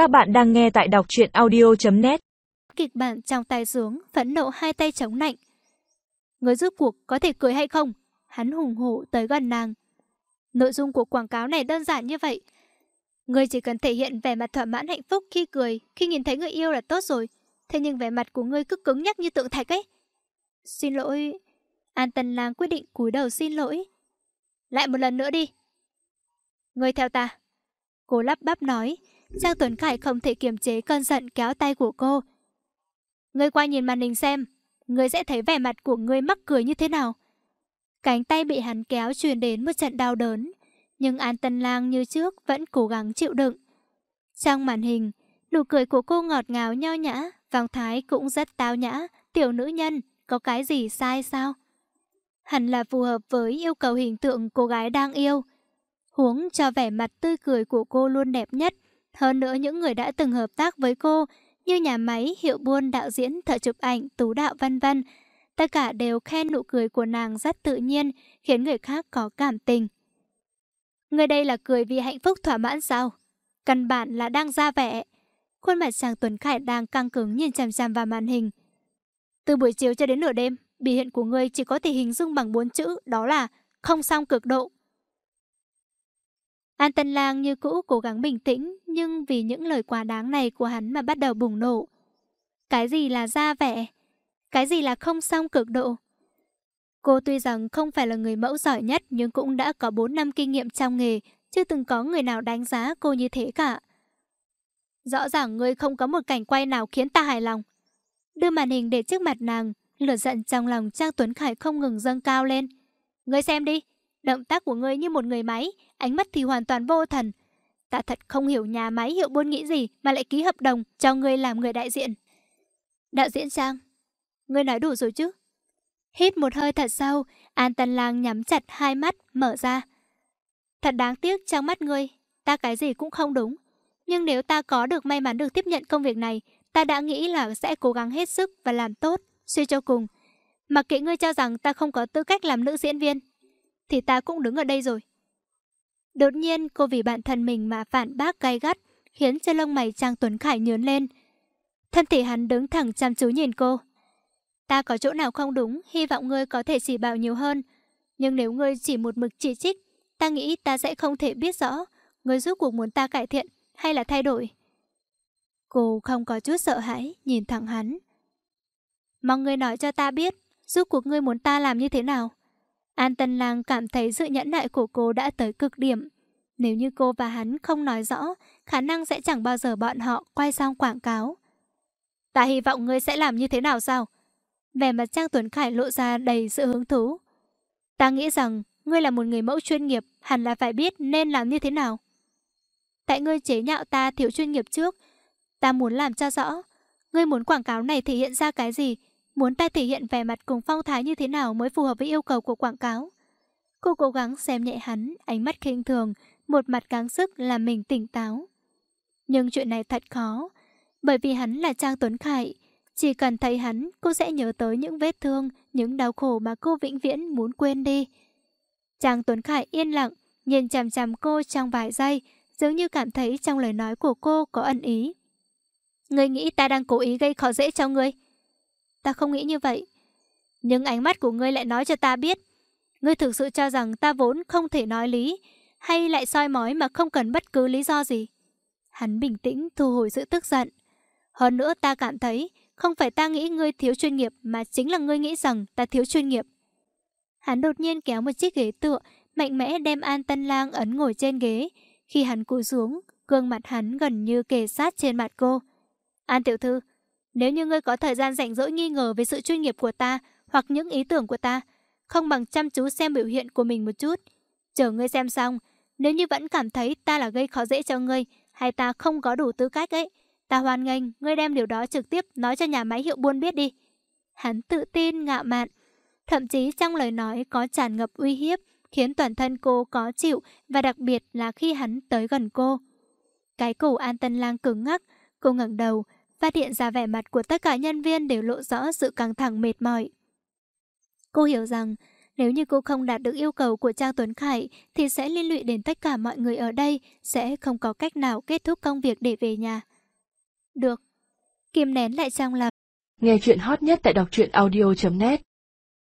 Các bạn đang nghe tại đọc truyện audio.net Kịch bản trong tay xuống, phẫn nộ hai tay chống nạnh. Người giúp cuộc có thể cười hay không? Hắn hùng hổ tới gần nàng. Nội dung của quảng cáo này đơn giản như vậy. Người chỉ cần thể hiện vẻ mặt thỏa mãn hạnh phúc khi cười, khi nhìn thấy người yêu là tốt rồi. Thế nhưng vẻ mặt của ngươi cứ cứng nhắc như tượng thạch ấy. Xin lỗi. An Tân Lang quyết định cúi đầu xin lỗi. Lại một lần nữa đi. Ngươi theo ta. Cô lắp bắp nói. Trang Tuấn Khải không thể kiềm chế cơn giận kéo tay của cô. Ngươi qua nhìn màn hình xem. Ngươi sẽ thấy vẻ mặt của ngươi mắc cười như thế nào. Cánh tay bị hắn kéo truyền đến một trận đau đớn. Nhưng An Tân Lang như trước vẫn cố gắng chịu đựng. Trong màn hình, nụ cười của cô ngọt ngào nho nhã, vòng thái cũng rất tao nhã, tiểu nữ nhân, có cái gì sai sao? Hẳn là phù hợp với yêu cầu hình tượng cô gái đang yêu. Huống cho vẻ mặt tươi cười của cô luôn đẹp nhất. Hơn nữa những người đã từng hợp tác với cô như nhà máy, hiệu buôn, đạo diễn, thợ chụp ảnh, tú đạo vân vân, tất cả đều khen nụ cười của nàng rất tự nhiên, khiến người khác có cảm tình. Người đây là cười vì hạnh phúc thỏa mãn sao? Căn bản là đang ra vẻ. Khuôn mặt chàng Tuấn Khải đang căng cứng nhìn chằm chằm vào màn hình. Từ buổi chiều cho đến nửa đêm, biểu hiện của ngươi chỉ có thể hình dung bằng bốn chữ, đó là không xong cực độ. An Tân Lang như cũ cố gắng bình tĩnh, nhưng vì những lời quá đáng này của hắn mà bắt đầu bùng nổ. Cái gì là ra vẻ? Cái gì là không xong cực độ? Cô tuy rằng không phải là người mẫu giỏi nhất nhưng cũng đã có 4 năm kinh nghiệm trong nghề, chưa từng có người nào đánh giá cô như thế cả. Rõ ràng ngươi không có một cảnh quay nào khiến ta hài lòng. Đưa màn hình để trước mặt nàng, lửa giận trong lòng Trang Tuấn Khải không ngừng dâng cao lên. Ngươi xem đi, động tác của ngươi như một người máy, ánh mắt thì hoàn toàn vô thần. Ta thật không hiểu nhà máy hiệu buôn nghĩ gì mà lại ký hợp đồng cho ngươi làm người đại diện. Đạo diễn Trang, ngươi nói đủ rồi chứ? Hít một hơi thật sâu, An Tân Lang nhắm chặt hai mắt, mở ra. Thật đáng tiếc trong mắt ngươi, ta cái gì cũng không đúng. Nhưng nếu ta có được may mắn được tiếp nhận công việc này, ta đã nghĩ là sẽ cố gắng hết sức và làm tốt, suy cho cùng. Mặc kệ ngươi cho rằng ta không có tư cách làm nữ diễn viên, thì ta cũng đứng ở đây rồi. Đột nhiên cô vì bản thân mình mà phản bác gay gắt, khiến cho lông mày Trang Tuấn Khải nhớn lên. Thân thể hắn đứng thẳng chăm chú nhìn cô. Ta có chỗ nào không đúng, hy vọng ngươi có thể chỉ bảo nhiều hơn. Nhưng nếu ngươi chỉ một mực chỉ trích, ta nghĩ ta sẽ không thể biết rõ ngươi giúp cuộc muốn ta cải thiện hay là thay đổi. Cô không có chút sợ hãi, nhìn thẳng hắn. Mong ngươi nói cho ta biết, giúp cuộc ngươi muốn ta làm như thế nào. An Tân Lang cảm thấy sự nhẫn nại của cô đã tới cực điểm. Nếu như cô và hắn không nói rõ, khả năng sẽ chẳng bao giờ bọn họ quay sang quảng cáo. Ta hy vọng ngươi sẽ làm như thế nào sao? Vẻ mặt Trang Tuấn Khải lộ ra đầy sự hứng thú. Ta nghĩ rằng ngươi là một người mẫu chuyên nghiệp, hẳn là phải biết nên làm như thế nào. Tại ngươi chế nhạo ta thiếu chuyên nghiệp trước, ta muốn làm cho rõ. Ngươi muốn quảng cáo này thể hiện ra cái gì? Muốn ta thể hiện vẻ mặt cùng phong thái như thế nào mới phù hợp với yêu cầu của quảng cáo? Cô cố gắng xem nhẹ hắn, ánh mắt khinh thường, một mặt gắng sức làm mình tỉnh táo. Nhưng chuyện này thật khó, bởi vì hắn là Trang Tuấn Khải, chỉ cần thấy hắn, cô sẽ nhớ tới những vết thương, những đau khổ mà cô vĩnh viễn muốn quên đi. Trang Tuấn Khải yên lặng, nhìn chằm chằm cô trong vài giây, dường như cảm thấy trong lời nói của cô có ẩn ý. Ngươi nghĩ ta đang cố ý gây khó dễ cho ngươi? Ta không nghĩ như vậy. Nhưng ánh mắt của ngươi lại nói cho ta biết. Ngươi thực sự cho rằng ta vốn không thể nói lý, hay lại soi mói mà không cần bất cứ lý do gì. Hắn bình tĩnh thu hồi sự tức giận. Hơn nữa ta cảm thấy không phải ta nghĩ ngươi thiếu chuyên nghiệp mà chính là ngươi nghĩ rằng ta thiếu chuyên nghiệp. Hắn đột nhiên kéo một chiếc ghế tựa, mạnh mẽ đem An Tân Lang ấn ngồi trên ghế. Khi hắn cúi xuống, gương mặt hắn gần như kề sát trên mặt cô. An tiểu thư, nếu như ngươi có thời gian rảnh rỗi nghi ngờ về sự chuyên nghiệp của ta hoặc những ý tưởng của ta, không bằng chăm chú xem biểu hiện của mình một chút. Chờ ngươi xem xong, nếu như vẫn cảm thấy ta là gây khó dễ cho ngươi hay ta không có đủ tư cách ấy, Ta hoan nghênh, ngươi đem điều đó trực tiếp nói cho nhà máy hiệu buôn biết đi. Hắn tự tin, ngạo mạn. Thậm chí trong lời nói có tràn ngập uy hiếp, khiến toàn thân cô có chịu và đặc biệt là khi hắn tới gần cô. Cái cổ An Tân Lang cứng ngắc, cô ngẩng đầu, phát hiện ra vẻ mặt của tất cả nhân viên đều lộ rõ sự căng thẳng mệt mỏi. Cô hiểu rằng Nếu như cô không đạt được yêu cầu của Trang Tuấn Khải thì sẽ liên lụy đến tất cả mọi người ở đây, sẽ không có cách nào kết thúc công việc để về nhà. Được. Kim nén lại trong lòng. Nghe chuyện hot nhất tại đọc truyện audio.net